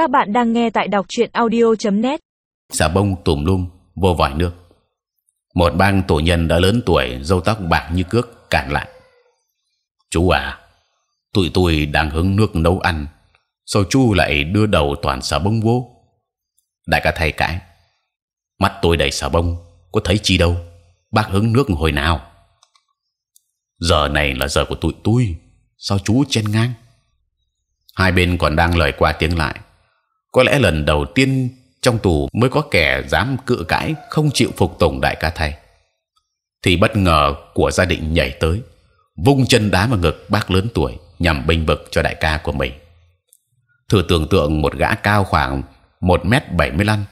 Các bạn đang nghe tại đọc truyện audio.net. xà bông tùm lum, vô vòi nước. Một bang tổ nhân đã lớn tuổi, râu tóc bạc như cước, cản lại. Chú à tụi tôi đang hứng nước nấu ăn. Sao chú lại đưa đầu toàn xà bông vô? Đại ca thầy cãi. Mắt tôi đầy xà bông, có thấy chi đâu? Bác hứng nước hồi nào? Giờ này là giờ của tụi tôi. Sao chú chen ngang? Hai bên còn đang lời qua tiếng lại có lẽ lần đầu tiên trong tù mới có kẻ dám cự cãi, không chịu phục tùng đại ca thầy thì bất ngờ của gia đình nhảy tới, vung chân đá vào ngực bác lớn tuổi, nhằm bình vực cho đại ca của mình. Thử tưởng tượng một gã cao khoảng một mét bảy mươi lăm,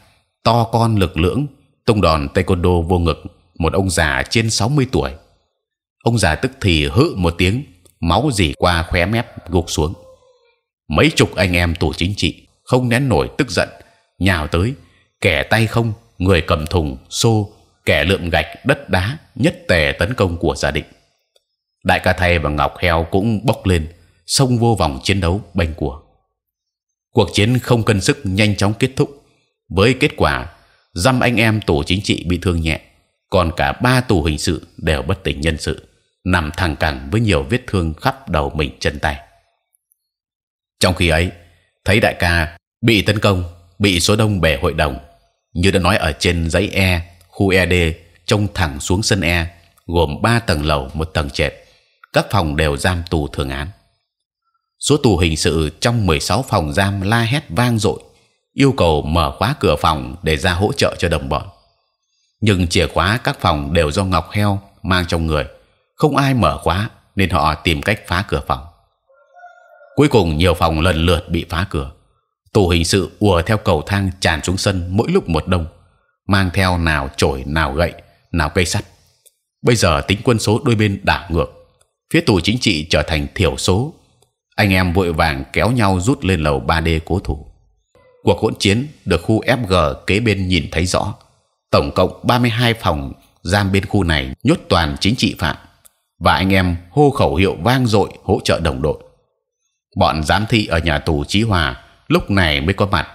to con lực lưỡng, tung đòn taekwondo vô ngực, một ông già trên 60 tuổi. Ông già tức thì hự một tiếng, máu dì qua khóe mép gục xuống. Mấy chục anh em tù chính trị không nén nổi tức giận, nhào tới, kẻ tay không, người cầm thùng, xô, kẻ lượm gạch, đất đá, nhất tề tấn công của gia đình đại ca thầy và ngọc heo cũng bốc lên, xông vô vòng chiến đấu bành của. Cuộc chiến không cân sức nhanh chóng kết thúc. Với kết quả, dăm anh em tù chính trị bị thương nhẹ, còn cả ba tù hình sự đều bất tỉnh nhân sự, nằm thẳng cẳng với nhiều vết thương khắp đầu mình chân tay. Trong khi ấy thấy đại ca bị tấn công, bị số đông bè hội đồng. Như đã nói ở trên giấy E khu ED trông thẳng xuống sân E gồm ba tầng lầu, một tầng trệt. Các phòng đều giam tù thường án. Số tù hình sự trong 16 phòng giam la hét vang dội, yêu cầu mở khóa cửa phòng để ra hỗ trợ cho đồng bọn. Nhưng chìa khóa các phòng đều do ngọc heo mang trong người, không ai mở khóa nên họ tìm cách phá cửa phòng cuối cùng nhiều phòng lần lượt bị phá cửa. Tù hình sự ùa theo cầu thang tràn xuống sân mỗi lúc một đông, mang theo nào chổi, nào gậy, nào cây sắt. Bây giờ tính quân số đôi bên đảo ngược, phía tù chính trị trở thành thiểu số. Anh em vội vàng kéo nhau rút lên lầu 3D cố thủ. Cuộc hỗn chiến được khu FG kế bên nhìn thấy rõ. Tổng cộng 32 phòng giam bên khu này nhốt toàn chính trị phạm, và anh em hô khẩu hiệu vang dội hỗ trợ đồng đội bọn giám thị ở nhà tù Chí Hòa lúc này mới có mặt,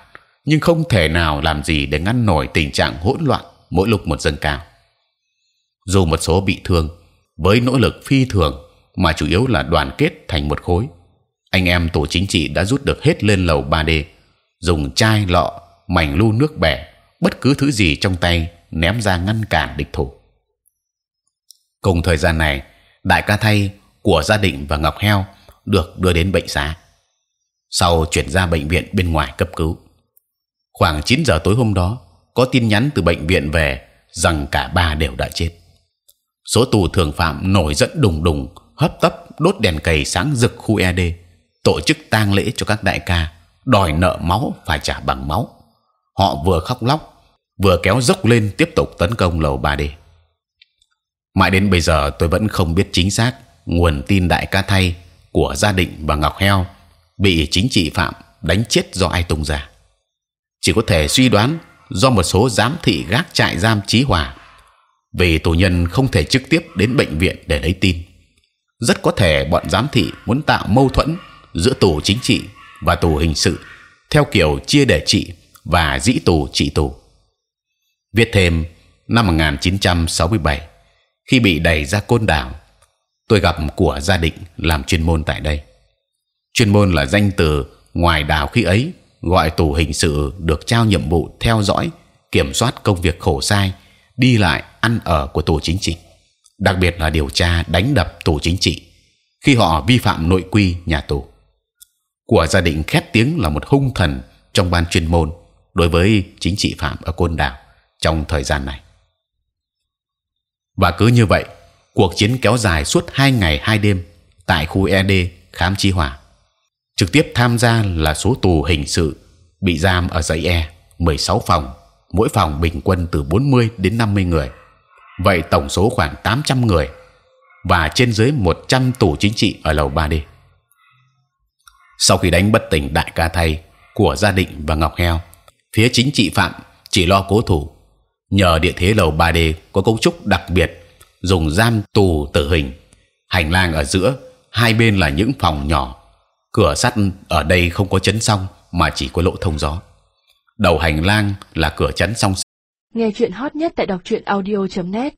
nhưng không thể nào làm gì để ngăn nổi tình trạng hỗn loạn mỗi lúc một dâng cao. Dù một số bị thương, với nỗ lực phi thường mà chủ yếu là đoàn kết thành một khối, anh em tổ chính trị đã rút được hết lên lầu 3D dùng chai lọ, mảnh lu nước bẻ bất cứ thứ gì trong tay ném ra ngăn cản địch thủ. Cùng thời gian này, đại ca thay của gia đình và ngọc heo được đưa đến bệnh xá. Sau chuyển ra bệnh viện bên ngoài cấp cứu. Khoảng 9 giờ tối hôm đó, có tin nhắn từ bệnh viện về rằng cả ba đều đã chết. Số tù thường phạm nổi giận đùng đùng, hấp tấp, đốt đèn cầy sáng rực khu ED tổ chức tang lễ cho các đại ca, đòi nợ máu, phải trả bằng máu. Họ vừa khóc lóc, vừa kéo dốc lên tiếp tục tấn công lầu 3D mãi đến bây giờ tôi vẫn không biết chính xác nguồn tin đại ca thay của gia đình và ngọc heo bị chính trị phạm đánh chết do ai tung ra. Chỉ có thể suy đoán do một số giám thị gác trại giam trí hòa vì tù nhân không thể trực tiếp đến bệnh viện để lấy tin. Rất có thể bọn giám thị muốn tạo mâu thuẫn giữa tù chính trị và tù hình sự theo kiểu chia để trị và dĩ tù trị tù. Viết thêm năm 1967 khi bị đẩy ra côn đảo tôi gặp của gia đình làm chuyên môn tại đây. Chuyên môn là danh từ ngoài đảo khi ấy, gọi tù hình sự được trao nhiệm vụ theo dõi, kiểm soát công việc khổ sai, đi lại, ăn ở của tù chính trị. Đặc biệt là điều tra, đánh đập tù chính trị khi họ vi phạm nội quy nhà tù. Của gia đình khét tiếng là một hung thần trong ban chuyên môn đối với chính trị phạm ở côn đảo trong thời gian này. Và cứ như vậy cuộc chiến kéo dài suốt hai ngày hai đêm tại khu ED khám chi hỏa trực tiếp tham gia là số tù hình sự, bị giam ở dãy E 16 phòng, mỗi phòng bình quân từ 40 đến 50 người. Vậy tổng số khoảng 800 người và trên dưới 100 tù chính trị ở lầu 3D sau khi đánh bất tỉnh đại ca thay của gia định và ngọc heo, phía chính trị phạm chỉ lo cố thủ. Nhờ địa thế lầu 3D có cấu trúc đặc biệt dùng giam tù tử hình. Hành lang ở giữa, hai bên là những phòng nhỏ. Cửa sắt ở đây không có chấn song, mà chỉ có lỗ thông gió. Đầu hành lang là cửa chấn song Nghe chuyện hot nhất tại đọc truyện audio.net